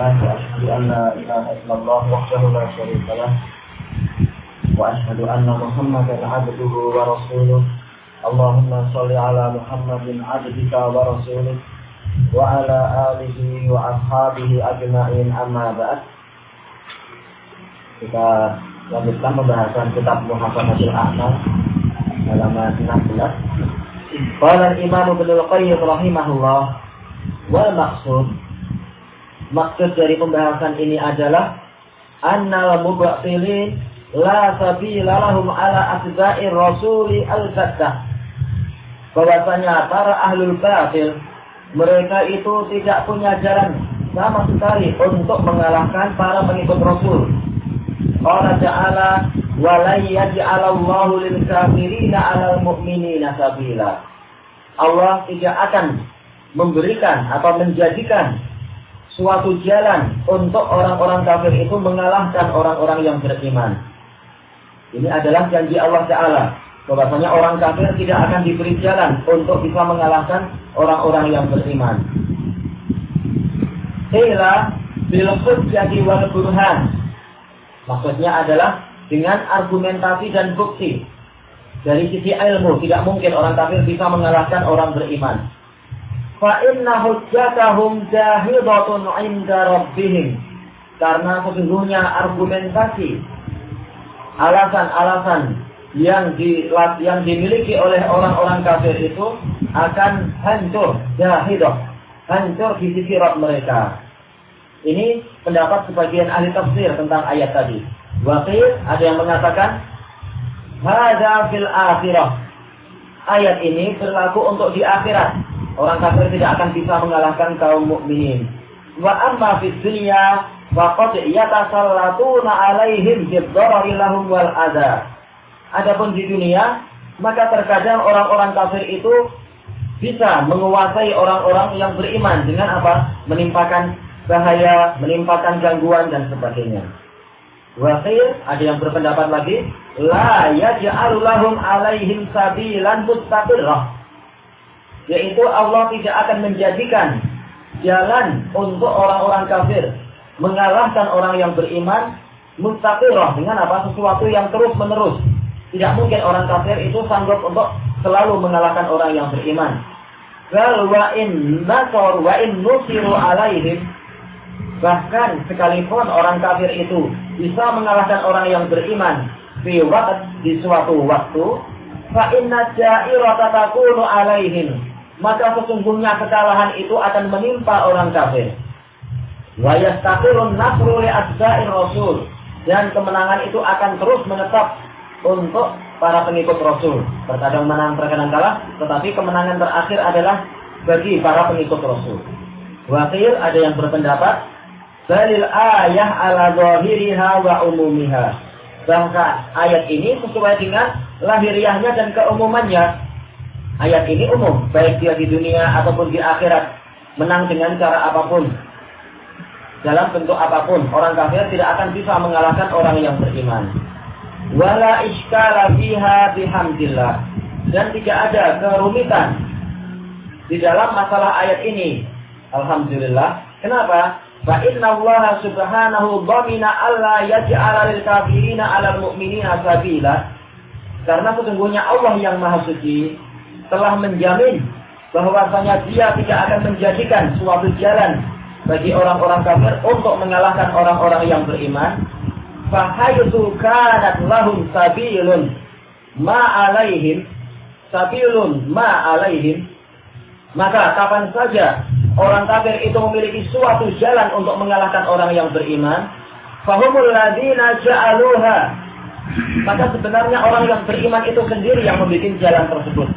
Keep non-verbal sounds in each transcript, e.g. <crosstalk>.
الله وأشهد أن لا إله إلا الله وحده لا شريك له وأشهد أن محمدا عبده ورسوله اللهم صل على محمد عبدك ورسوله وعلى آله وأصحابه أجمعين أما بعد kita lanjutkan pembahasan kitab Muhafadzatul Ahmad halaman 16 Qala Imam Ibnu Qayyim rahimahullah wal maqsud maksud dari pembahasan ini adalah annal mubtilin la sabila lahum ala asba'ir rasuli al-fattah bahwasanya para ahlul batil mereka itu tidak punya jalan sama sekali untuk mengalahkan para pengikut Rasul. Allah Ta'ala walai yaj'alallahu lil kafirina 'alal mu'minina sabila. Allah tidak akan memberikan atau menjadikan suatu jalan untuk orang-orang kafir itu mengalahkan orang-orang yang beriman. Ini adalah janji Allah Ta'ala. Bahwasanya orang kafir tidak akan diberi jalan untuk bisa mengalahkan orang-orang yang beriman. Ila bil hujjati wal burhan. Maksudnya adalah dengan argumentasi dan bukti. Dari sisi ilmu tidak mungkin orang kafir bisa mengalahkan orang beriman. Fa inna hujjatahum jahidatun 'inda. Karena sesungguhnya argumentasi alasan-alasan yang di, yang dimiliki oleh orang-orang kafir itu akan hancur jahidah hancur di sisi roh mereka. Ini pendapat sebagian ahli tafsir tentang ayat tadi. Wakil ada yang mengatakan hada fil akhirah. Ayat ini berlaku untuk di akhirat orang kafir tidak akan bisa mengalahkan kaum mukminin wa amma fid dunya faqad yatasallatuna alaihim bid-darari lahum wal adha Adapun di dunia, maka terkadang orang-orang kafir itu bisa menguasai orang-orang yang beriman dengan apa? Menimpakan bahaya, menimpakan gangguan dan sebagainya. Wakil ada yang berpendapat lagi, la yaj'alu lahum alaihim sabilan mustaqirrah. Yaitu Allah tidak akan menjadikan jalan untuk orang-orang kafir mengalahkan orang yang beriman mustaqirrah dengan apa? Sesuatu yang terus-menerus tidak mungkin orang kafir itu sanggup untuk selalu mengalahkan orang yang beriman. Wa nusiru alaihim bahkan sekalipun orang kafir itu bisa mengalahkan orang yang beriman waktu di suatu waktu fa inna maka sesungguhnya kekalahan itu akan menimpa orang kafir wa yastaqirun li rasul dan kemenangan itu akan terus menetap untuk para pengikut Rasul. Terkadang menang, terkadang kalah, tetapi kemenangan terakhir adalah bagi para pengikut Rasul. Wakil ada yang berpendapat, dalil ayah ala zahiriha wa umumiha. Bahkan ayat ini sesuai dengan lahiriahnya dan keumumannya. Ayat ini umum, baik dia di dunia ataupun di akhirat. Menang dengan cara apa pun. Dalam bentuk apa pun, orang kafir tidak akan bisa mengalahkan orang yang beriman wala iskala fiha bihamdillah dan tidak ada kerumitan di dalam masalah ayat ini. Alhamdulillah. Kenapa? Fa inna Allah subhanahu dhamina alla yaj'ala lil kafirina 'alal mu'minina sabila. Karena sesungguhnya Allah yang Maha Suci telah menjamin bahwasanya Dia tidak akan menjadikan suatu jalan bagi orang-orang kafir untuk mengalahkan orang-orang yang beriman. Fahaytu kanat lahum sabilun ma alaihim sabilun ma alaihim. Maka kapan saja orang kafir itu memiliki suatu jalan untuk mengalahkan orang yang beriman fahumul ladina ja'aluha. Maka sebenarnya orang yang beriman itu sendiri yang membuat jalan tersebut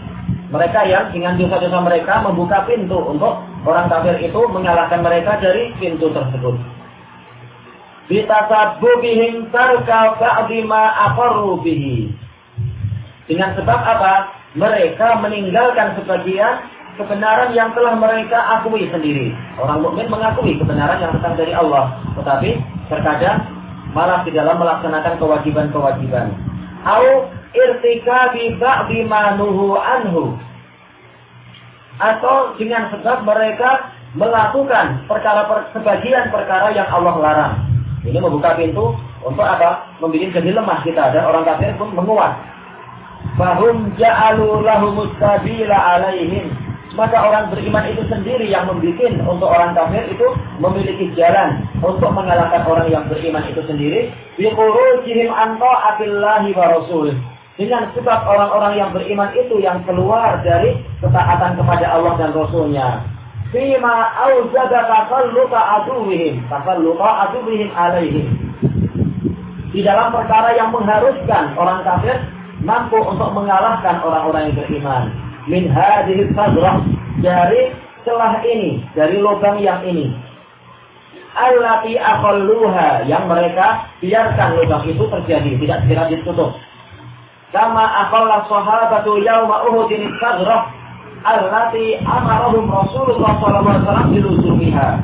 mereka yang dengan dosa-dosa mereka membuka pintu untuk orang kafir itu mengalahkan mereka dari pintu tersebut bitasabbubihim tarka ba'di ma bihi. Dengan sebab apa? Mereka meninggalkan sebagian kebenaran yang telah mereka akui sendiri. Orang mukmin mengakui kebenaran yang datang dari Allah, tetapi terkadang malah di dalam melaksanakan kewajiban-kewajiban. Au irtikabi ba'di ma nuhu anhu. Atau dengan sebab mereka melakukan perkara per, sebagian perkara yang Allah larang. Ini membuka pintu untuk apa? Membuat jadi lemah kita dan orang kafir pun menguat. Fahum ja'alu lahumus sabila alaihim. Maka orang beriman itu sendiri yang membuat untuk orang kafir itu memiliki jalan untuk mengalahkan orang yang beriman itu sendiri. Biqurujihim anta abillahi wa rasul. Dengan sebab orang-orang yang beriman itu yang keluar dari ketaatan kepada Allah dan Rasulnya fima aujada takalluka aduwihim takalluka aduwihim alaihim di dalam perkara yang mengharuskan orang kafir mampu untuk mengalahkan orang-orang yang beriman min hadhihi sadrah dari celah ini dari lubang yang ini allati aqalluha yang mereka biarkan lubang itu terjadi tidak segera ditutup kama aqalla sahabatu yauma uhudin sadrah allati amarahum Rasulullah SAW dilusumiha.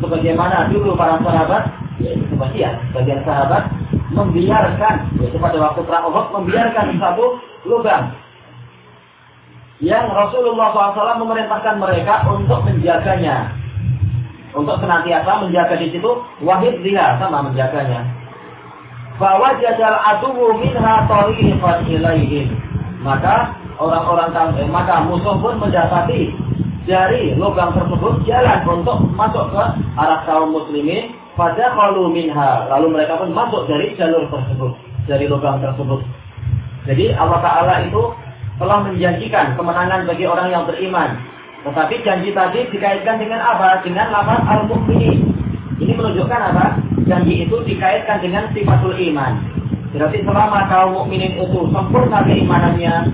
Sebagaimana dulu para sahabat, yaitu sebagian, sebagian sahabat membiarkan, yaitu pada waktu perang Uhud membiarkan satu lubang yang Rasulullah SAW memerintahkan mereka untuk menjaganya, untuk senantiasa menjaga di situ wahid dia sama menjaganya. Bahwa jajal adu minha tariqan ilaihim. Maka orang-orang kafir, maka musuh pun mendapati dari lubang tersebut jalan untuk masuk ke arah kaum muslimin pada kalau minha lalu mereka pun masuk dari jalur tersebut dari lubang tersebut jadi Allah Ta'ala itu telah menjanjikan kemenangan bagi orang yang beriman tetapi janji tadi dikaitkan dengan apa? dengan lafaz al-mu'minin ini menunjukkan apa? janji itu dikaitkan dengan sifatul iman berarti selama kaum mukminin itu sempurna keimanannya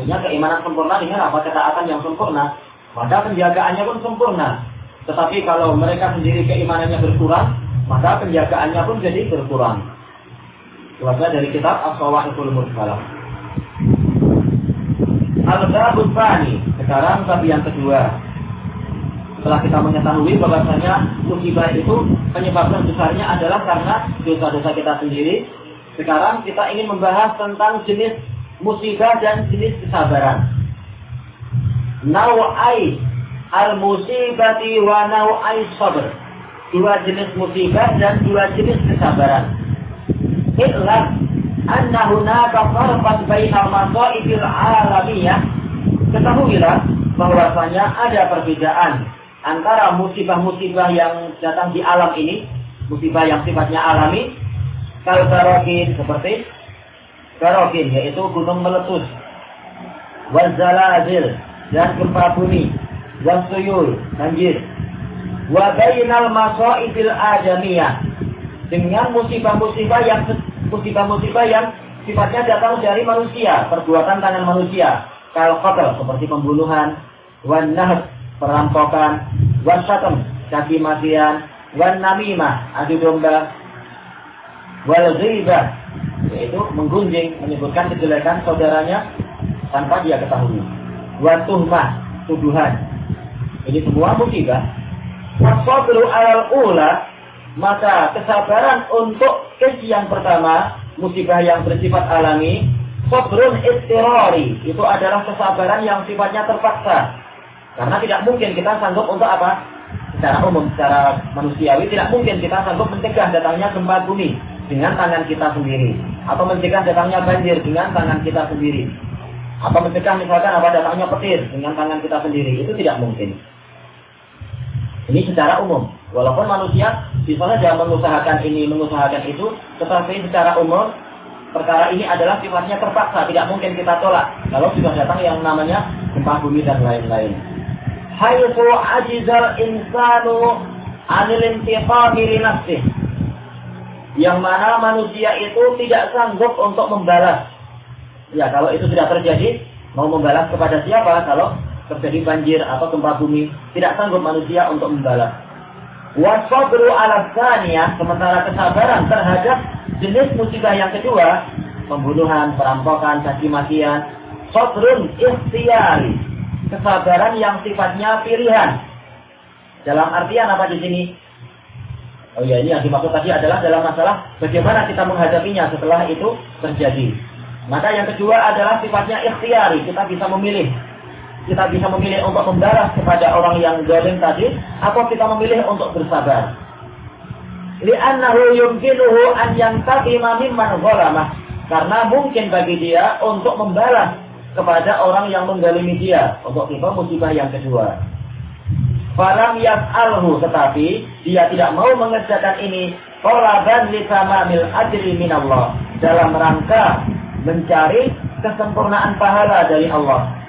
punya keimanan sempurna dengan apa ketaatan yang sempurna, maka penjagaannya pun sempurna. Tetapi kalau mereka sendiri keimanannya berkurang, maka penjagaannya pun jadi berkurang. Keluarga dari kitab As-Sawahiful Mursalah. Al-Babut Bani. Sekarang bab yang kedua. Setelah kita mengetahui bahwasanya musibah itu penyebabnya besarnya adalah karena dosa-dosa kita sendiri. Sekarang kita ingin membahas tentang jenis musibah dan jenis kesabaran. Nawai al-musibati wa nawai sabr. Dua jenis musibah dan dua jenis kesabaran. Iklan anna hunaka farqat bainal masaibil alamiyah. Ketahuilah bahwasanya ada perbedaan antara musibah-musibah yang datang di alam ini, musibah yang sifatnya alami, kalbarokin seperti Karokin yaitu gunung meletus. Wazalazil dan gempa bumi. Wasuyul banjir. Wa bainal masaibil adamiyah. Dengan musibah-musibah yang musibah-musibah yang sifatnya datang dari manusia, perbuatan tangan manusia. Kal seperti pembunuhan, wan nahd perampokan, wan satam caci makian, wan adu domba, wal yaitu menggunjing, menyebutkan kejelekan saudaranya tanpa dia ketahui. Wa tuhmah, tuduhan. Ini semua musibah. Wasabru alal ula, maka kesabaran untuk kes yang pertama, musibah yang bersifat alami, sabrun istirori, itu adalah kesabaran yang sifatnya terpaksa. Karena tidak mungkin kita sanggup untuk apa? Secara umum, secara manusiawi, tidak mungkin kita sanggup mencegah datangnya gempa bumi dengan tangan kita sendiri. Atau mencegah datangnya banjir dengan tangan kita sendiri. Atau mencegah misalkan apa datangnya petir dengan tangan kita sendiri. Itu tidak mungkin. Ini secara umum walaupun manusia bisa saja mengusahakan ini mengusahakan itu tetapi secara umum perkara ini adalah sifatnya terpaksa tidak mungkin kita tolak kalau sudah datang yang namanya gempa bumi dan lain-lain haythu ajizal insanu anil intiqami yang mana manusia itu tidak sanggup untuk membalas. Ya, kalau itu tidak terjadi, mau membalas kepada siapa? Kalau terjadi banjir atau gempa bumi, tidak sanggup manusia untuk membalas. Wasabru ala ya, sementara kesabaran terhadap jenis musibah yang kedua, pembunuhan, perampokan, caci makian, sabrun ikhtiari, kesabaran yang sifatnya pilihan. Dalam artian apa di sini? Oh ya ini yang dimaksud tadi adalah dalam masalah bagaimana kita menghadapinya setelah itu terjadi. Maka yang kedua adalah sifatnya ikhtiari, kita bisa memilih. Kita bisa memilih untuk membalas kepada orang yang zalim tadi atau kita memilih untuk bersabar. Li'annahu yumkinuhu an mimman. Karena mungkin bagi dia untuk membalas kepada orang yang menzalimi dia untuk tipe musibah yang kedua. Falam yas'alhu tetapi dia tidak mau mengerjakan ini talaban li tamamil ajri minallah dalam rangka mencari kesempurnaan pahala dari Allah.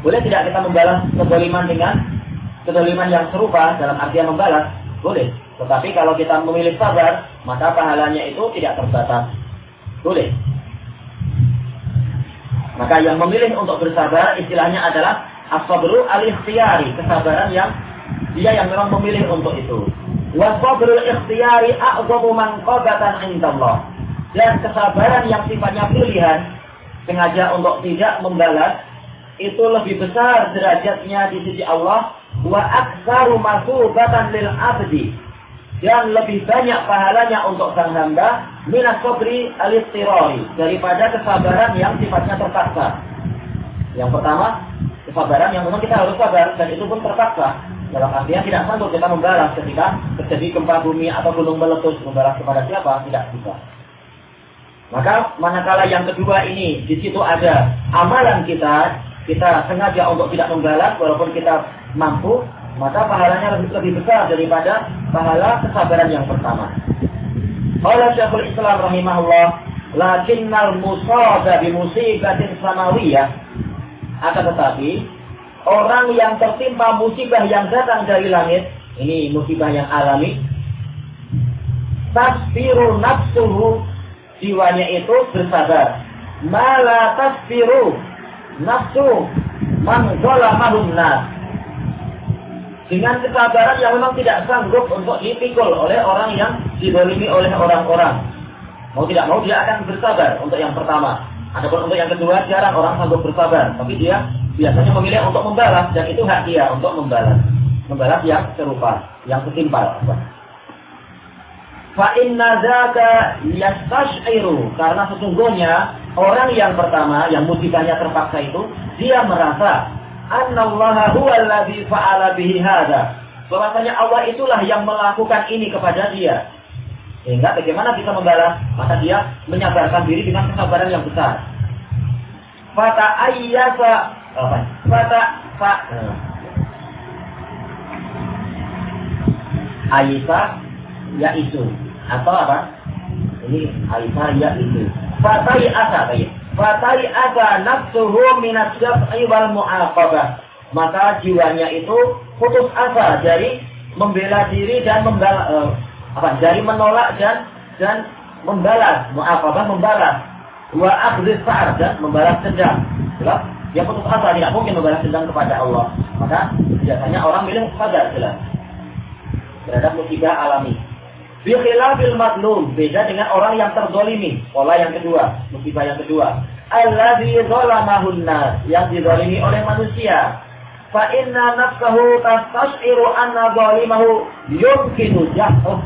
Boleh tidak kita membalas kedoliman dengan kedoliman yang serupa dalam artian membalas? Boleh. Tetapi kalau kita memilih sabar, maka pahalanya itu tidak terbatas. Boleh. Maka yang memilih untuk bersabar istilahnya adalah as-sabru al-ikhtiyari, kesabaran yang dia yang memang memilih untuk itu. Wa sabrul ikhtiyari a'zamu manqabatan indallah. Dan kesabaran yang sifatnya pilihan sengaja untuk tidak membalas itu lebih besar derajatnya di sisi Allah. Wa aktsaru masubatan lil abdi. Dan lebih banyak pahalanya untuk sang hamba. Minas sabri al daripada kesabaran yang sifatnya terpaksa. Yang pertama, kesabaran yang memang kita harus sabar. Dan itu pun terpaksa. Dalam artian tidak sanggup kita membalas ketika terjadi gempa bumi atau gunung meletus. Membalas kepada siapa? Tidak bisa. Maka manakala yang kedua ini di situ ada amalan kita kita sengaja untuk tidak membalas walaupun kita mampu, maka pahalanya lebih, lebih besar daripada pahala kesabaran yang pertama. Qala Syekhul Islam rahimahullah, lakinnal musada bi musibatin samawiyah akan tetapi orang yang tertimpa musibah yang datang dari langit, ini musibah yang alami, tasfiru nafsuhu jiwanya itu bersabar. Mala tasfiru nafsu man zalamahun. Dengan kesabaran yang memang tidak sanggup untuk dipikul oleh orang yang didolimi oleh orang-orang. Mau tidak mau dia akan bersabar untuk yang pertama. Adapun untuk yang kedua jarang orang sanggup bersabar. Tapi dia biasanya memilih untuk membalas dan itu hak dia untuk membalas. Membalas yang serupa, yang setimpal. Fa inna zaka yastash'iru karena sesungguhnya Orang yang pertama, yang musibahnya terpaksa itu, dia merasa annallaha huwallazi fa'ala bihi hadza. Bahwasanya Allah itulah yang melakukan ini kepada dia. Sehingga bagaimana bisa membalas? Maka dia menyabarkan diri dengan kesabaran yang besar. Fata ayyasa apa? Fata fa Aisyah ya itu atau apa? Ini Aisyah ya itu fatai asa tadi. Fatai asa nafsuhu minas syaf'i wal mu'aqabah. Maka jiwanya itu putus asa dari membela diri dan membalas uh, apa dari menolak dan dan membalas mu'aqabah membalas wa akhdhi sa'ar dan membalas dendam. Jelas? Dia putus asa tidak mungkin membalas dendam kepada Allah. Maka biasanya orang milih sadar jelas terhadap musibah alami. Bi khilafil madlum, beda dengan orang yang terzolimi. Pola yang kedua, musibah yang kedua. Alladzi zalamahun nas, yang dizalimi oleh manusia. Fa inna nafsahu tastas'iru anna zalimahu yumkinu jahruh.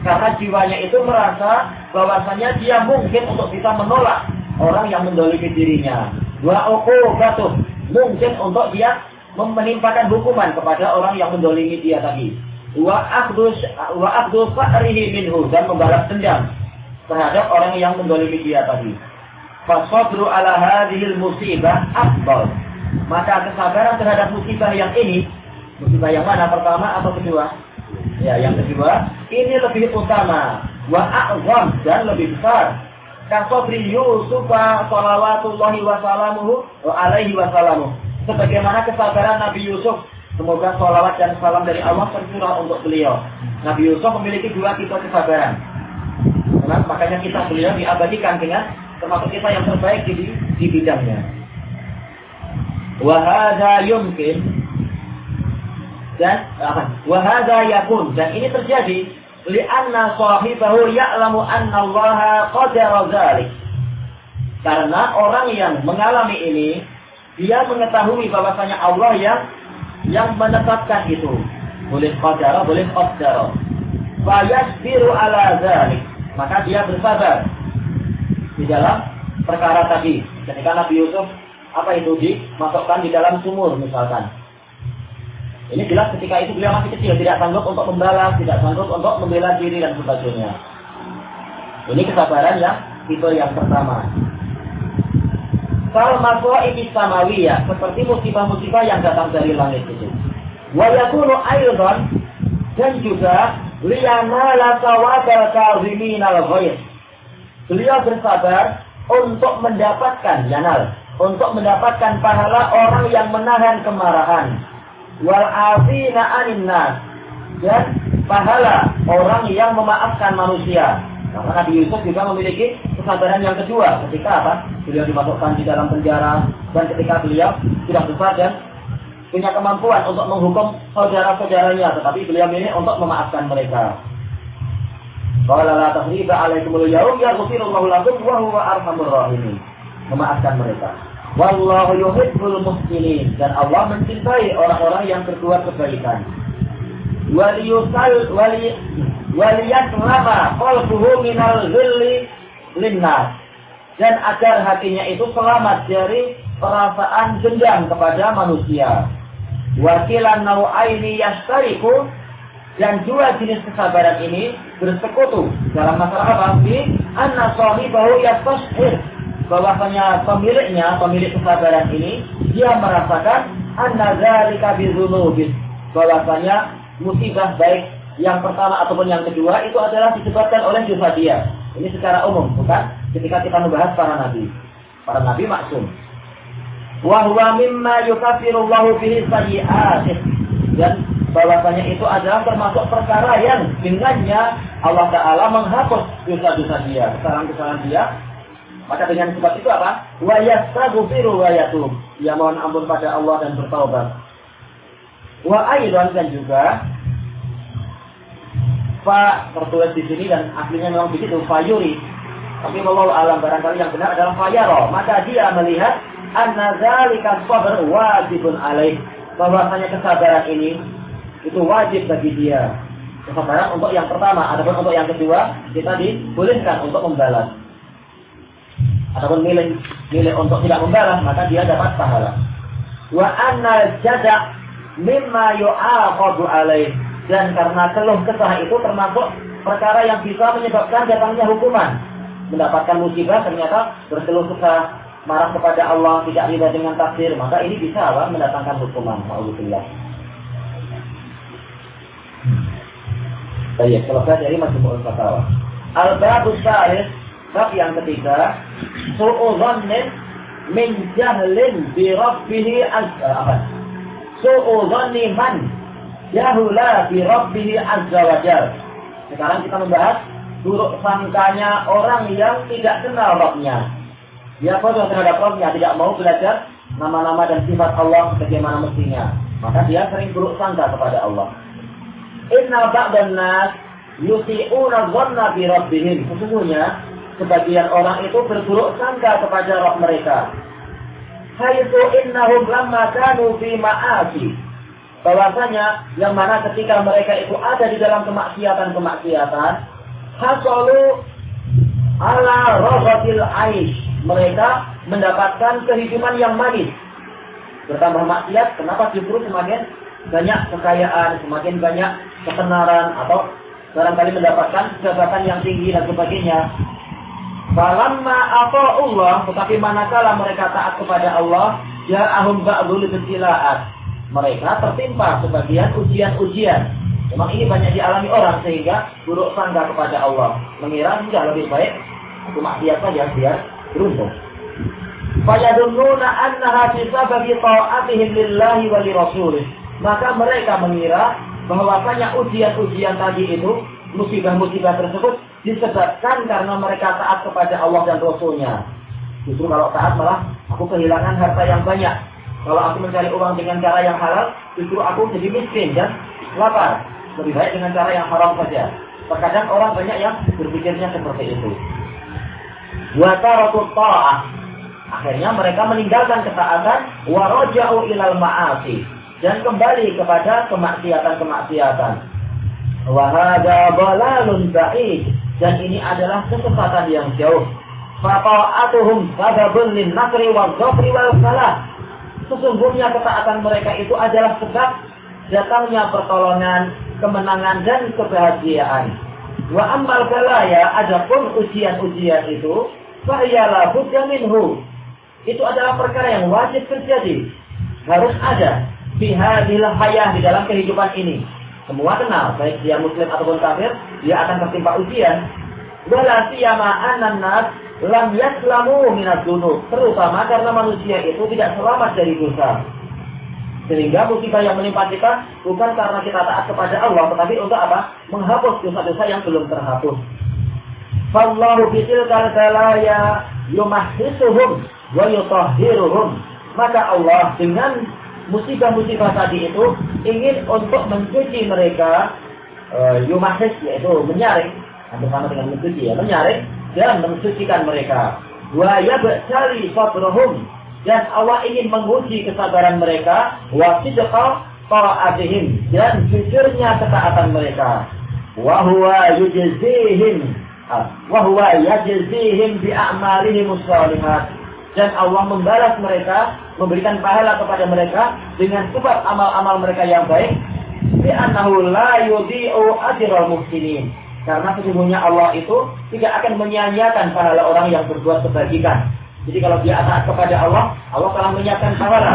Karena jiwanya itu merasa bahwasanya dia mungkin untuk bisa menolak orang yang mendolimi dirinya. Wa uqubatuh, mungkin untuk dia menimpakan hukuman kepada orang yang mendolimi dia tadi wa akhdus wa akhdus fa'rihi minhu dan membalas dendam terhadap orang yang mendolimi dia tadi. Fasabru ala hadhil musibah afdal. Maka kesabaran terhadap musibah yang ini, musibah yang mana pertama atau kedua? Ya, yang kedua, ini lebih utama wa a'zam dan lebih besar. Kasabri Yusuf salawatullahi wa salamuhu alaihi wa salamuhu. Sebagaimana kesabaran Nabi Yusuf Semoga sholawat dan salam dari Allah tercurah untuk beliau. Nabi Yusuf memiliki dua tipe kesabaran. Karena makanya kita beliau diabadikan dengan termasuk kita yang terbaik di, di bidangnya. Wahada yumkin dan apa? Wahada yakun dan ini terjadi lianna sahibahu ya'lamu anna Allah qadara dzalik. Karena orang yang mengalami ini dia mengetahui bahwasanya Allah yang yang menetapkan itu. Boleh qadara, boleh qaddara. Fayasbiru ala zalik. Maka dia bersabar di dalam perkara tadi. Ketika Nabi Yusuf apa itu dimasukkan di dalam sumur misalkan. Ini jelas ketika itu beliau masih kecil, tidak sanggup untuk membalas, tidak sanggup untuk membela diri dan sebagainya. Ini kesabaran yang itu yang pertama. Masalah ini samawiyah, seperti musibah-musibah yang datang dari langit itu. Wa yakunu dan juga liyamala sawabal kaziminal ghair. Beliau bersabar untuk mendapatkan yanal, untuk mendapatkan pahala orang yang menahan kemarahan wal afina anin nas dan pahala orang yang memaafkan manusia. Karena Nabi Yusuf juga memiliki kesabaran yang kedua ketika apa? Beliau dimasukkan di dalam penjara dan ketika beliau sudah besar dan punya kemampuan untuk menghukum saudara-saudaranya, tetapi beliau milih untuk memaafkan mereka. Qala la tahriba alaikumul yaum yaghfirullahu lakum wa huwa arhamur rahimin. Memaafkan mereka. Wallahu yuhibbul muhsinin dan Allah mencintai orang-orang yang berbuat kebaikan. Waliyusal wali waliyaslama qalbuhu minal ghilli dan agar hatinya itu selamat dari perasaan dendam kepada manusia. Wakilan nau'aini yastariku dan dua jenis kesabaran ini bersekutu dalam masalah apa? Bi anna sahibahu yastashhir bahwasanya pemiliknya, pemilik kesabaran ini, dia merasakan anna dzalika bidzunubin. Bahwasanya musibah baik yang pertama ataupun yang kedua itu adalah disebabkan oleh dosa dia. Ini secara umum, bukan ketika kita membahas para nabi. Para nabi maksum. Wa huwa mimma yukaffirullahu bihi sayyi'atih. Dan bahwasanya itu adalah termasuk perkara yang dengannya Allah Ta'ala menghapus dosa-dosa dia, kesalahan-kesalahan dia, maka dengan sebab itu apa? Wa yastaghfiru wa yatub. Dia mohon ampun pada Allah dan bertaubat. Wa aidan dan juga fa tertulis di sini dan aslinya memang begitu fayuri. Tapi Allah alam barangkali yang benar adalah fayaro. Maka dia melihat anna dzalika sabr wajibun alaih. Bahwasanya kesabaran ini itu wajib bagi dia. Kesabaran untuk yang pertama, ataupun untuk yang kedua, kita dibolehkan untuk membalas ataupun milih milih untuk tidak membalas maka dia dapat pahala. Wa anna jada mimma yu'aqadu alaih dan karena keluh kesah itu termasuk perkara yang bisa menyebabkan datangnya hukuman. Mendapatkan musibah ternyata berkeluh kesah, marah kepada Allah, tidak riba dengan takdir, maka ini bisa apa? mendatangkan hukuman. Alhamdulillah. Baik, selesai dari Majmu'ul Fatawa. Al-Babu Salih Bab yang ketiga, su'udhannin min jahlin bi rabbih azza apa? Su'udhanni man jahula bi rabbih azza wa jal. Sekarang kita membahas buruk sangkanya orang yang tidak kenal Rabbnya. Dia bodoh terhadap Rabbnya, tidak mau belajar nama-nama dan sifat Allah bagaimana mestinya. Maka dia sering buruk sangka kepada Allah. Inna ba'dan nas yusi'una dhanna bi rabbihim. Sesungguhnya sebagian orang itu berburuk sangka kepada roh mereka. Haitsu innahum lamma kanu fi ma'asi. Bahwasanya yang mana ketika mereka itu ada di dalam kemaksiatan-kemaksiatan, hasalu ala raghatil aish. Mereka mendapatkan kehidupan yang manis. Bertambah maksiat, kenapa justru semakin banyak kekayaan, semakin banyak ketenaran atau barangkali mendapatkan jabatan yang tinggi dan sebagainya. Falamma Allah, tetapi manakala mereka taat kepada Allah, ja'ahum ba'dul ibtilaat. Mereka tertimpa sebagian ujian-ujian. Memang ini banyak dialami orang sehingga buruk sangka kepada Allah. Mengira sudah lebih baik aku maksiat saja biar beruntung. Fayadunnuna annaha fi sababi ta'atihim lillahi wa rasulih. Maka mereka mengira bahwasanya ujian-ujian tadi itu, musibah-musibah tersebut disebabkan karena mereka taat kepada Allah dan Rasulnya. Justru kalau taat malah aku kehilangan harta yang banyak. Kalau aku mencari uang dengan cara yang halal, justru aku jadi miskin dan lapar. Lebih baik dengan cara yang haram saja. Terkadang orang banyak yang berpikirnya seperti itu. Wataratu ta'ah. Akhirnya mereka meninggalkan ketaatan waraja'u ilal ma'asi dan kembali kepada kemaksiatan-kemaksiatan. Wahada balalun ba'id dan ini adalah kesesatan yang jauh. Fata'atuhum sababun lin nasri wal dhafri wal salah. Sesungguhnya ketaatan mereka itu adalah sebab datangnya pertolongan, kemenangan dan kebahagiaan. Wa ammal balaya adapun ujian-ujian itu fahyala budda minhu. Itu adalah perkara yang wajib terjadi. Harus ada fi hadhil hayah di dalam kehidupan ini. Semua kenal, baik dia muslim ataupun kafir, dia akan tertimpa ujian. Wala siyama nas lam yaslamu minat dunub. Terutama karena manusia itu tidak selamat dari dosa. Sehingga musibah yang menimpa kita bukan karena kita taat kepada Allah, tetapi untuk apa? Menghapus dosa-dosa yang belum terhapus. Fallahu bitilkal balaya yumahhisuhum wa yutahhiruhum. Maka Allah dengan musibah-musibah tadi itu ingin untuk mencuci mereka uh, yumahis yaitu menyaring hampir sama dengan mencuci ya menyaring dan mensucikan mereka. Wa yabtali sabruhum dan Allah ingin menguji kesabaran mereka wa sidqa ta'atihim dan jujurnya ketaatan mereka. Wa huwa yujzihim ah, wa huwa yajzihim bi a'malihim dan Allah membalas mereka, memberikan pahala kepada mereka dengan sebab amal-amal mereka yang baik. Karena sesungguhnya Allah itu tidak akan menyia-nyiakan pahala orang yang berbuat kebajikan. Jadi kalau dia taat kepada Allah, Allah telah menyiapkan pahala.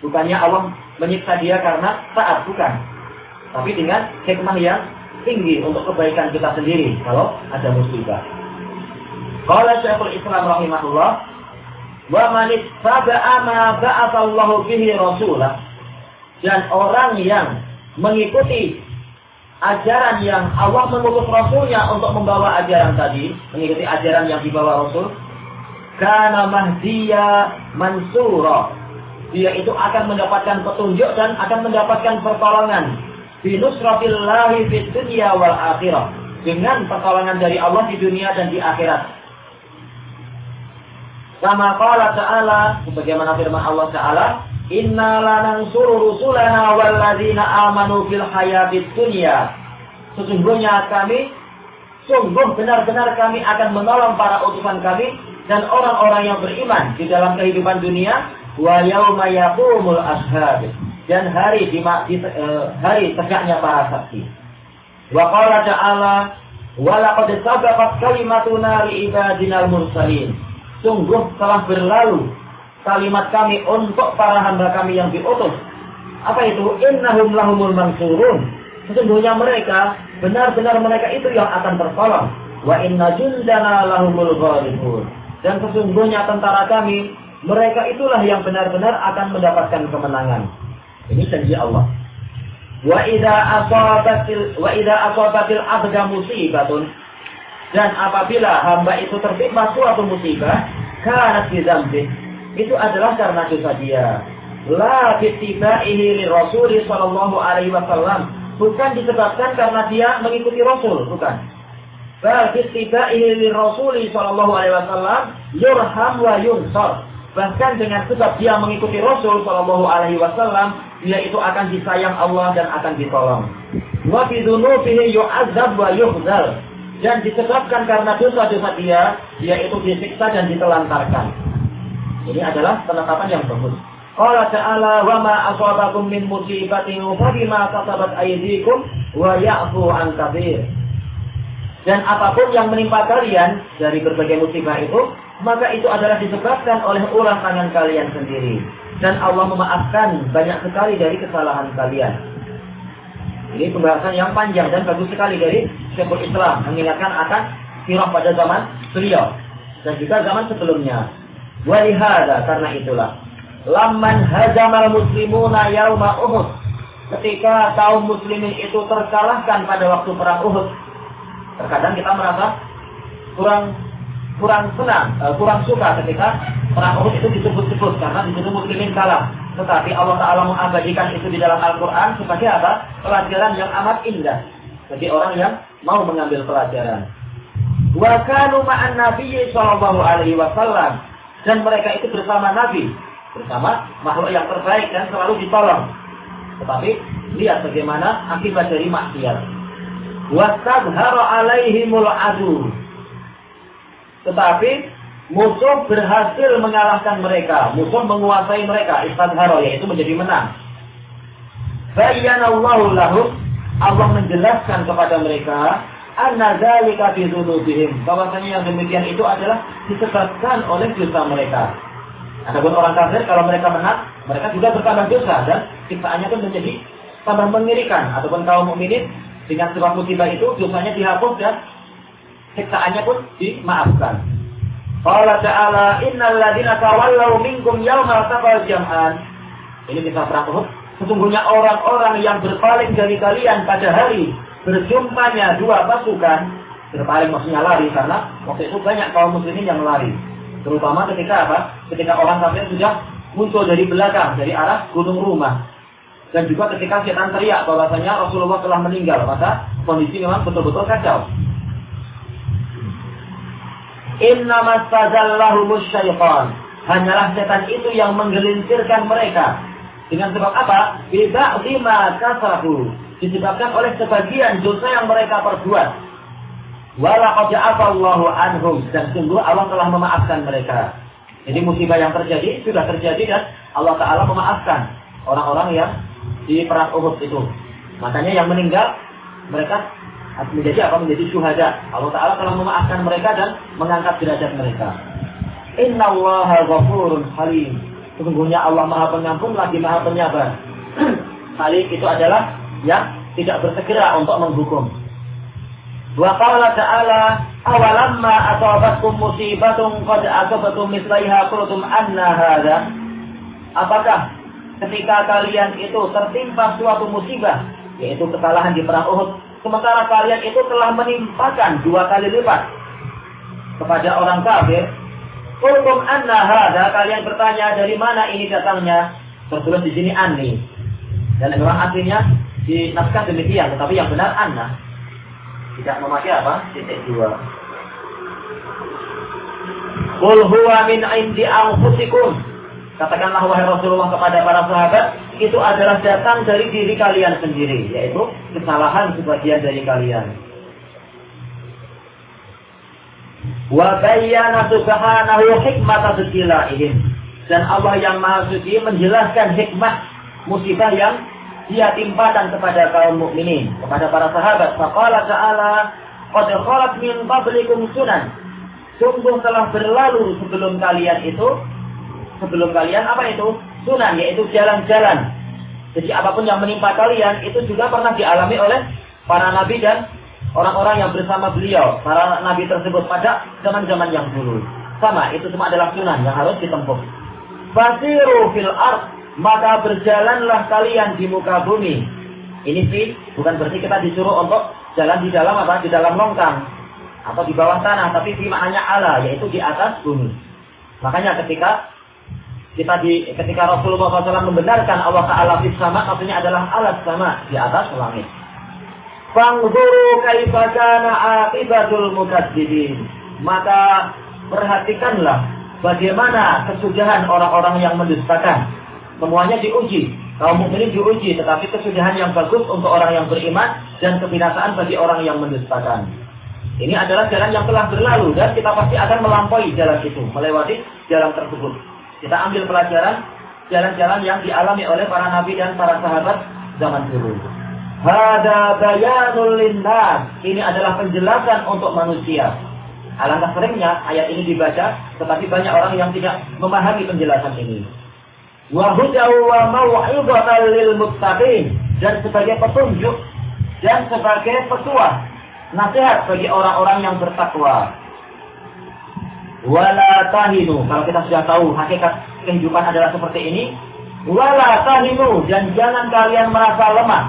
Bukannya Allah menyiksa dia karena taat, bukan. Tapi dengan hikmah yang tinggi untuk kebaikan kita sendiri kalau ada musibah. Kalau Syekhul Islam rahimahullah, Wa ma bihi rasulah. Dan orang yang mengikuti ajaran yang Allah mengutus Rasulnya untuk membawa ajaran tadi, mengikuti ajaran yang dibawa Rasul, karena mahdiya mansura. Dia itu akan mendapatkan petunjuk dan akan mendapatkan pertolongan. Binusrafillahi fid dunya wal akhirah. Dengan pertolongan dari Allah di dunia dan di akhirat. Sama qala ta'ala, sebagaimana firman Allah Ta'ala, Inna lanansuru rusulana walladzina amanu fil hayatid dunya. Sesungguhnya kami, sungguh benar-benar kami akan menolong para utusan kami dan orang-orang yang beriman di dalam kehidupan dunia wa yauma yaqumul ashab dan hari di, di uh, hari tegaknya para saksi. Wa qala ta'ala wa laqad sabaqat kalimatuna li ibadinal mursalin sungguh telah berlalu kalimat kami untuk para hamba kami yang diutus. Apa itu? Innahum lahumul mansurun. Sesungguhnya mereka, benar-benar mereka itu yang akan tertolong. Wa inna jundana lahumul ghalibun. Dan sesungguhnya tentara kami, mereka itulah yang benar-benar akan mendapatkan kemenangan. Ini janji Allah. Wa idza asabatil wa idza asabatil abda musibatun dan apabila hamba itu tertimpa suatu musibah, karena dzambi, itu adalah karena dosa dia. La bitibaihi li Rasul sallallahu alaihi wasallam, bukan disebabkan karena dia mengikuti Rasul, bukan. Bal bitibaihi li Rasul sallallahu alaihi wasallam yurham wa yunsar. Bahkan dengan sebab dia mengikuti Rasul sallallahu alaihi wasallam, dia itu akan disayang Allah dan akan ditolong. Wa fi dzunubihi yu'adzab wa yukhzal dan disebabkan karena dosa-dosa dia, dia itu disiksa dan ditelantarkan. Ini adalah penetapan yang bagus. Qala ta'ala wa ma asabakum min musibatin fa bima kasabat aydikum wa ya'fu an kabir. Dan apa pun yang menimpa kalian dari berbagai musibah itu, maka itu adalah disebabkan oleh ulah tangan kalian sendiri. Dan Allah memaafkan banyak sekali dari kesalahan kalian. Ini pembahasan yang panjang dan bagus sekali dari Syekhul Islam mengingatkan akan sirah pada zaman beliau dan juga zaman sebelumnya. Walihada karena itulah lamman hajamal muslimuna yauma Uhud ketika kaum muslimin itu terkalahkan pada waktu perang Uhud terkadang kita merasa kurang kurang senang, eh, kurang suka ketika perang Uhud itu disebut-sebut karena di situ muslimin kalah. Tetapi Allah Ta'ala mengabadikan itu di dalam Al-Quran sebagai apa? Pelajaran yang amat indah. Bagi orang yang mau mengambil pelajaran. Wa kanu ma'an Nabi sallallahu alaihi wasallam dan mereka itu bersama Nabi, bersama makhluk yang terbaik dan selalu ditolong. Tetapi lihat bagaimana akibat dari maksiat. Wastabhara alaihimul adu Tetapi musuh berhasil mengalahkan mereka, musuh menguasai mereka, istadharo yaitu menjadi menang. Bayyanallahu lahum Allah menjelaskan kepada mereka anna dzalika fi dzunubihim bahwasanya yang demikian itu adalah disebabkan oleh dosa mereka. Adapun orang kafir kalau mereka menang, mereka juga bertambah dosa dan siksaannya pun menjadi tambah mengerikan. Ataupun kaum mukminin dengan sebab musibah itu dosanya dihapus dan siksaannya pun dimaafkan. Qala ta'ala innal ladzina tawallaw minkum yawmal taqal jam'an. Ini kita perang Uhud. Sesungguhnya orang-orang yang berpaling dari kalian pada hari berjumpanya dua pasukan, berpaling maksudnya lari karena waktu itu banyak kaum muslimin yang lari. Terutama ketika apa? Ketika orang kafir sudah muncul dari belakang, dari arah gunung rumah. Dan juga ketika setan teriak bahwasanya Rasulullah telah meninggal, maka kondisi memang betul-betul kacau. Inna mastazallahu syaitan. Hanyalah setan itu yang menggelincirkan mereka dengan sebab apa? Bila lima kasahu. Disebabkan oleh sebagian dosa yang mereka perbuat. Walaqad Allahu anhum. Dan sungguh Allah telah memaafkan mereka. Jadi musibah yang terjadi sudah terjadi dan Allah Ta'ala memaafkan orang-orang yang di perang Uhud itu. Makanya yang meninggal mereka menjadi apa? Menjadi syuhada. Allah Ta'ala telah memaafkan mereka dan mengangkat derajat mereka. Inna Allah ghafurun halim. Sesungguhnya Allah Maha Pengampun lagi Maha Penyabar. <clears throat> Halik itu adalah yang tidak bersegera untuk menghukum. Wa qala ta'ala awalamma asabatkum musibatun qad asabatum mislaiha qultum anna hadha Apakah ketika kalian itu tertimpa suatu musibah yaitu kesalahan di perang Uhud sementara kalian itu telah menimpakan dua kali lipat kepada orang kafir Kultum anna hada, kalian bertanya dari mana ini datangnya? Tertulis di sini anni. Dan memang artinya di naskah demikian, tetapi yang benar anna. Tidak memakai apa? Titik dua. Qul huwa min indi anfusikum. Katakanlah wahai Rasulullah kepada para sahabat, itu adalah datang dari diri kalian sendiri, yaitu kesalahan sebagian dari kalian. Wa bayyana subhanahu hikmata ibtilaihim. Dan Allah yang Maha Suci menjelaskan hikmah musibah yang dia timpakan kepada kaum mukminin, kepada para sahabat. Faqala ta'ala, "Qad khalat min qablikum sunan." Sungguh telah berlalu sebelum kalian itu sebelum kalian apa itu? Sunan yaitu jalan-jalan. Jadi apa pun yang menimpa kalian itu juga pernah dialami oleh para nabi dan orang-orang yang bersama beliau, para nabi tersebut pada zaman-zaman yang dulu. Sama, itu semua adalah sunan yang harus ditempuh. Fasiru fil ard, maka berjalanlah kalian di muka bumi. Ini sih bukan berarti kita disuruh untuk jalan di dalam apa? Di dalam longkang atau di bawah tanah, tapi di maknanya ala, yaitu di atas bumi. Makanya ketika kita di ketika Rasulullah SAW membenarkan Allah Taala di sama, maksudnya adalah alat sama di atas langit. Fangzuru kaifa kana akibatul mukadzibin. Maka perhatikanlah bagaimana kesudahan orang-orang yang mendustakan. Semuanya diuji. Kaum mukminin diuji, tetapi kesudahan yang bagus untuk orang yang beriman dan kebinasaan bagi orang yang mendustakan. Ini adalah jalan yang telah berlalu dan kita pasti akan melampaui jalan itu, melewati jalan tersebut. Kita ambil pelajaran jalan-jalan yang dialami oleh para nabi dan para sahabat zaman dulu. Hada bayanul. Ini adalah penjelasan untuk manusia. Alangkah seringnya ayat ini dibaca, tetapi banyak orang yang tidak memahami penjelasan ini. Wa hudaw wa mau'izatan lil muttaqin dan sebagai petunjuk dan sebagai petua nasihat bagi orang-orang yang bertakwa. Wala tahinu. Kalau kita sudah tahu hakikat kehidupan adalah seperti ini, wala tahinu dan jangan kalian merasa lemah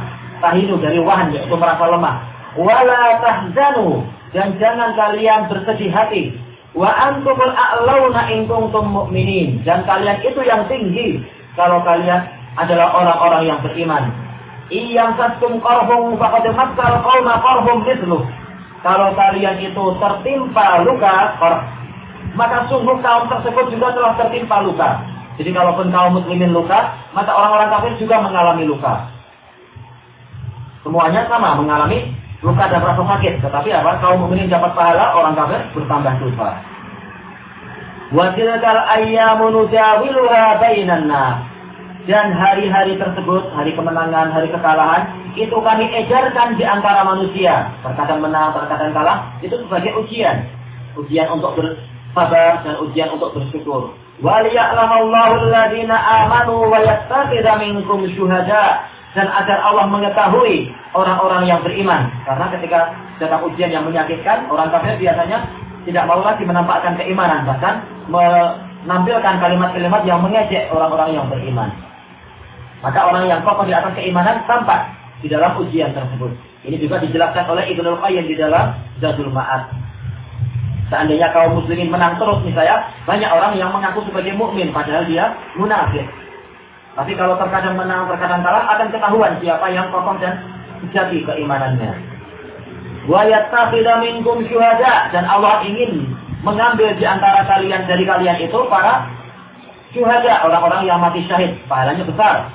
tahinu dari wahan yaitu merasa lemah. Wala tahzanu dan jangan kalian bersedih hati. Wa antumul a'launa in kuntum mu'minin dan kalian itu yang tinggi kalau kalian adalah orang-orang yang beriman. Iyam sastum qarhum faqad massal qauma qarhum mithluh. Kalau kalian itu tertimpa luka, maka sungguh kaum tersebut juga telah tertimpa luka. Jadi kalaupun kaum muslimin luka, maka orang-orang kafir juga mengalami luka. Semuanya sama mengalami luka dan rasa sakit. Tetapi apa? Kaum mukminin dapat pahala, orang kafir bertambah dosa. Wa tilkal ayyamu. Dan hari-hari tersebut, hari kemenangan, hari kekalahan, itu kami ejarkan di antara manusia. Perkataan menang, perkataan kalah, itu sebagai ujian. Ujian untuk bersabar dan ujian untuk bersyukur. Waliya'lamallahu alladhina amanu wa yattakhidha minkum syuhada dan agar Allah mengetahui orang-orang yang beriman. Karena ketika datang ujian yang menyakitkan, orang kafir biasanya tidak mau lagi menampakkan keimanan, bahkan menampilkan kalimat-kalimat yang mengejek orang-orang yang beriman. Maka orang yang kokoh di atas keimanan tampak di dalam ujian tersebut. Ini juga dijelaskan oleh Ibnu Qayyim di dalam Zadul Ma'ad. Seandainya kaum muslimin menang terus misalnya, banyak orang yang mengaku sebagai mukmin padahal dia munafik. Tapi kalau terkadang menang, terkadang kalah, akan ketahuan siapa yang kokoh dan sejati keimanannya. Wa yattakhidha minkum syuhada dan Allah ingin mengambil di antara kalian dari kalian itu para syuhada, orang-orang yang mati syahid, pahalanya besar.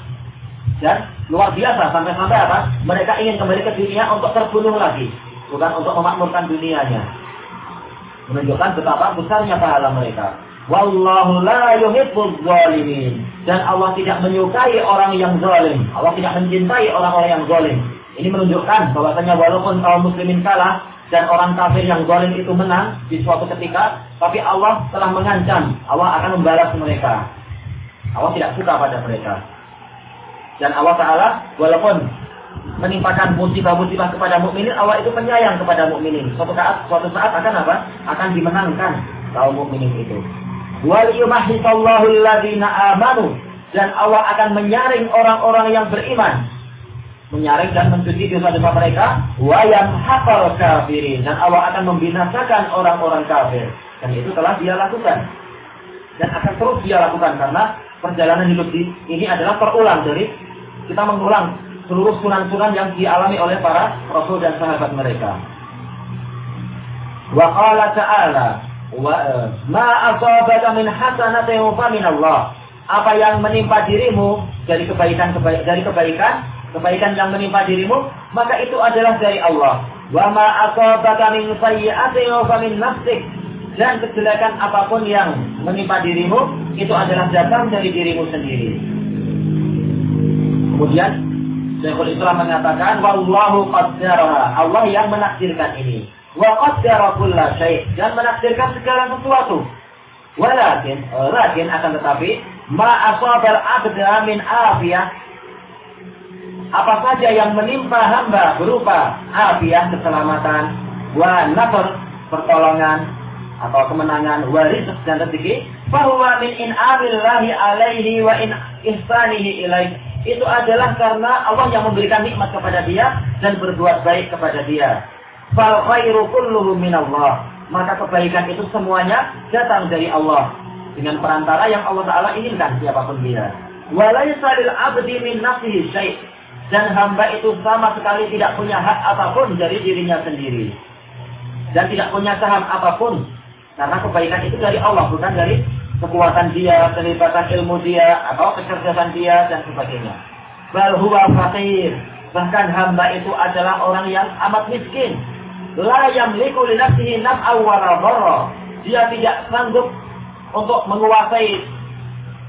Dan luar biasa sampai-sampai apa? Mereka ingin kembali ke dunia untuk terbunuh lagi, bukan untuk memakmurkan dunianya. Menunjukkan betapa besarnya pahala mereka. Wallahu la yuhibbul zalimin. Dan Allah tidak menyukai orang yang zalim. Allah tidak mencintai orang-orang yang zalim. Ini menunjukkan bahwasanya walaupun kaum muslimin kalah dan orang kafir yang zalim itu menang di suatu ketika, tapi Allah telah mengancam, Allah akan membalas mereka. Allah tidak suka pada mereka. Dan Allah Ta'ala walaupun menimpakan musibah-musibah kepada mukminin, Allah itu penyayang kepada mukminin. Suatu saat, suatu saat akan apa? Akan dimenangkan kaum mukminin itu. Wal yumahisallahu alladziina amanu dan Allah akan menyaring orang-orang yang beriman. Menyaring dan mencuci dosa-dosa mereka. Wa yamhaqal kafirin dan Allah akan membinasakan orang-orang kafir. Dan itu telah dia lakukan. Dan akan terus dia lakukan karena perjalanan hidup ini adalah terulang dari kita mengulang seluruh sunan-sunan yang dialami oleh para rasul dan sahabat mereka. Wa qala ta'ala wa eh, ma asabaka min hasanatin fa min Allah. Apa yang menimpa dirimu dari kebaikan dari kebaikan, kebaikan yang menimpa dirimu, maka itu adalah dari Allah. Wa ma asabaka min sayyi'atin fa min nafsik. Dan kejelekan apa pun yang menimpa dirimu, itu adalah datang dari dirimu sendiri. Kemudian Syekhul Islam mengatakan wallahu qaddaraha. Allah yang menakdirkan ini. Wa qaddara kulla syai' dan menakdirkan segala sesuatu. Walakin, lakin akan tetapi ma asabal abda min afiyah apa saja yang menimpa hamba berupa afiyah keselamatan wa nafar pertolongan atau kemenangan waris dan rezeki bahwa min in'amillahi alaihi wa in ihsanihi ilaihi itu adalah karena Allah yang memberikan nikmat kepada dia dan berbuat baik kepada dia. Fal khairu kulluhu. Maka kebaikan itu semuanya datang dari Allah dengan perantara yang Allah Taala inginkan siapa pun dia. Walaysa lil abdi min nafsihi syai' dan hamba itu sama sekali tidak punya hak apa pun dari dirinya sendiri dan tidak punya saham apa pun karena kebaikan itu dari Allah bukan dari kekuatan dia, kelibatan ilmu dia, atau kecerdasan dia, dan sebagainya. Bal huwa fakir. Bahkan hamba itu adalah orang yang amat miskin. La yamliku li nafsihi naf'a wa Dia tidak sanggup untuk menguasai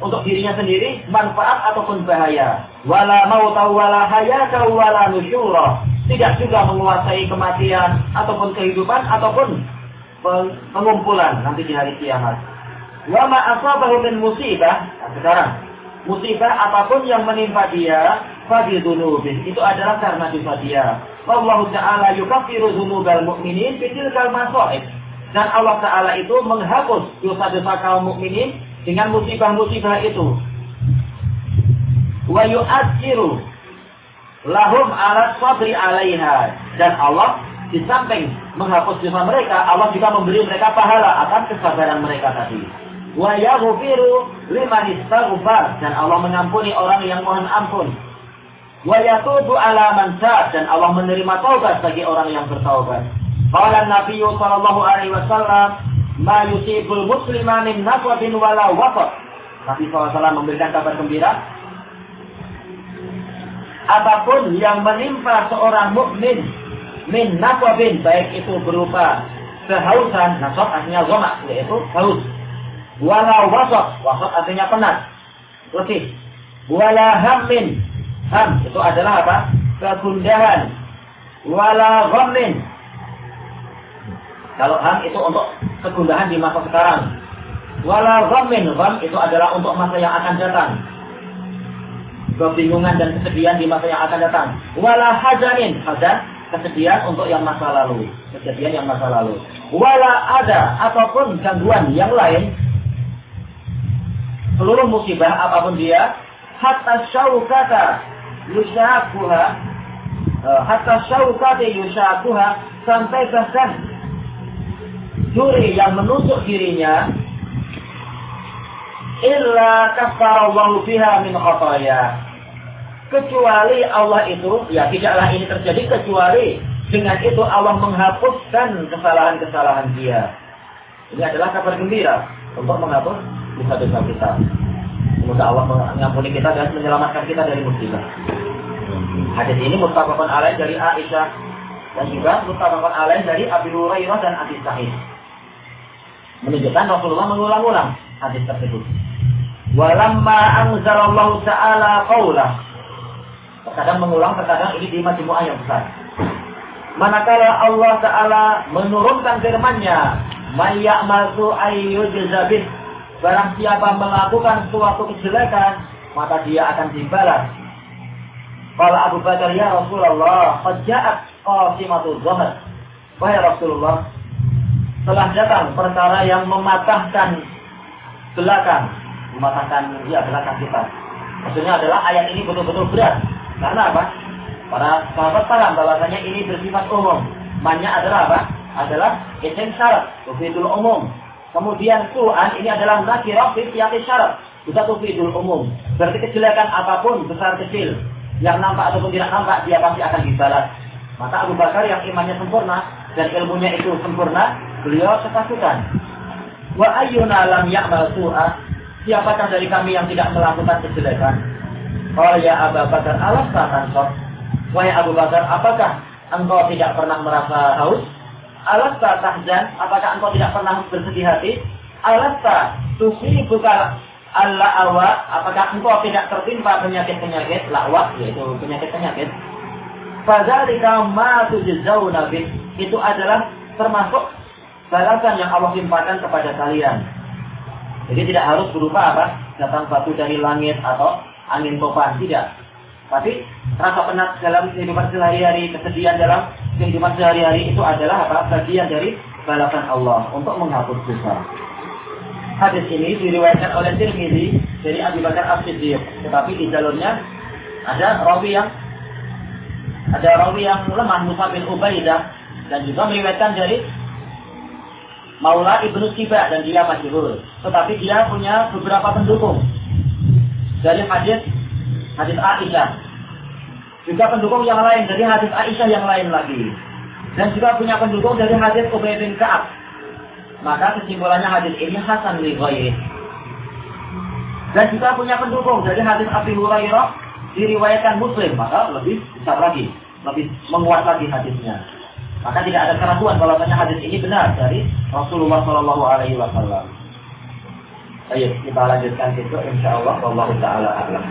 untuk dirinya sendiri manfaat ataupun bahaya. Wala mauta wala hayata wala nusyura. Tidak juga menguasai kematian ataupun kehidupan ataupun pengumpulan nanti di hari kiamat. Wa ma asabahu min musibah. Nah, sekarang, musibah apa pun yang menimpa dia, fadi dzunubin. Itu adalah karena dosa dia. Wallahu ta'ala yukaffiru dzunubal mu'minin bi tilkal masaib. Dan Allah Ta'ala itu menghapus dosa-dosa kaum mukminin dengan musibah-musibah itu. Wa yu'adziru lahum ala sabri alaiha. Dan Allah di samping menghapus dosa mereka, Allah juga memberi mereka pahala akan kesabaran mereka tadi wa yaghfiru liman istaghfar dan Allah mengampuni orang yang mohon ampun. Wa yatubu ala man dan Allah menerima taubat bagi orang yang bertaubat. Qala Nabi sallallahu alaihi wasallam, "Ma yusibul muslima min nasabin wala waqt." Nabi SAW memberikan kabar gembira, apa pun yang menimpa seorang mukmin min nasabin baik itu berupa kehausan, nasab artinya zona yaitu haus Wala wasot. Wasot artinya penat. Letih. Wala hammin. Ham itu adalah apa? Kegundahan. Wala ghammin. Kalau ham itu untuk kegundahan di masa sekarang. Wala ghammin. Gham itu adalah untuk masa yang akan datang. Kebingungan dan kesedihan di masa yang akan datang. Wala hajanin. Hajan kesedihan untuk yang masa lalu. Kesedihan yang masa lalu. Wala ada ataupun gangguan yang lain seluruh musibah apa pun dia hatta syaukata yushakuha uh, hatta syaukata yushakuha sampai bahkan juri yang menusuk dirinya illa kafarallahu fiha min khataya. Kecuali Allah itu ya tidaklah ini terjadi kecuali dengan itu Allah menghapuskan kesalahan-kesalahan dia. Ini adalah kabar gembira untuk menghapus dosa-dosa kita. Semoga Allah mengampuni kita dan menyelamatkan kita dari musibah. Hadis ini muttafaqun alaih dari Aisyah dan juga muttafaqun alaih dari Abi Hurairah dan Abi Sa'id. Menunjukkan Rasulullah mengulang-ulang hadis tersebut. Walamma anzalallahu ta'ala qawlah. Terkadang mengulang, terkadang ini di majmu'ah yang besar. Manakala Allah Ta'ala menurunkan firman-Nya, "May ya'mal su'ay Barang siapa melakukan suatu kejelekan, maka dia akan dibalas. Kalau Abu Bakar ya Rasulullah, qad ja'at qasimatul zahar. Wahai Rasulullah, telah datang perkara yang mematahkan belakang, mematahkan ya belakang kita. Maksudnya adalah ayat ini betul-betul berat. Karena apa? Para sahabat paham bahwasanya ini bersifat umum. Banyak adalah apa? Adalah isim syarat, umum. Kemudian Quran ini adalah nakirah fi siyaqi syarat. Bisa tufidul umum. Berarti kejelekan apa pun, besar kecil, yang nampak ataupun tidak nampak, dia pasti akan dibalas. Maka Abu Bakar yang imannya sempurna dan ilmunya itu sempurna, beliau ketakutan. Wa ayyuna lam ya'mal su'a. Siapakah dari kami yang tidak melakukan kejelekan? Oh ya Abu Bakar, alas sok. Wahai Abu Bakar, apakah engkau tidak pernah merasa haus? Alasta tahzan, apakah engkau tidak pernah bersedih hati? Alasta buka Allah awa, apakah engkau tidak tertimpa penyakit-penyakit lawak, yaitu penyakit-penyakit? Fadzalika ma tujzauna bih. Itu adalah termasuk balasan yang Allah timpakan kepada kalian. Jadi tidak harus berupa apa? Datang batu dari langit atau angin topan, tidak. Tapi rasa penat dalam kehidupan sehari-hari, kesedihan dalam kehidupan sehari-hari itu adalah apa? Bagian dari balasan Allah untuk menghapus dosa. Hadis ini diriwayatkan oleh Tirmidzi dari Abu Bakar As-Siddiq, tetapi di jalurnya ada rawi yang ada rawi yang lemah Musa bin Ubaidah dan juga meriwayatkan dari Maula Ibnu Siba dan dia masyhur. Tetapi dia punya beberapa pendukung. Dari hadis hadis Aisyah. Juga pendukung yang lain dari hadis Aisyah yang lain lagi. Dan juga punya pendukung dari hadis Ubay bin Ka'ab. Maka kesimpulannya hadis ini Hasan li Dan juga punya pendukung dari hadis Abi Hurairah diriwayatkan Muslim, maka lebih besar lagi, lebih menguat lagi hadisnya. Maka tidak ada keraguan bahwasanya hadis ini benar dari Rasulullah Shallallahu Alaihi Wasallam. Ayo kita lanjutkan itu insya Allah. Allah Taala alam.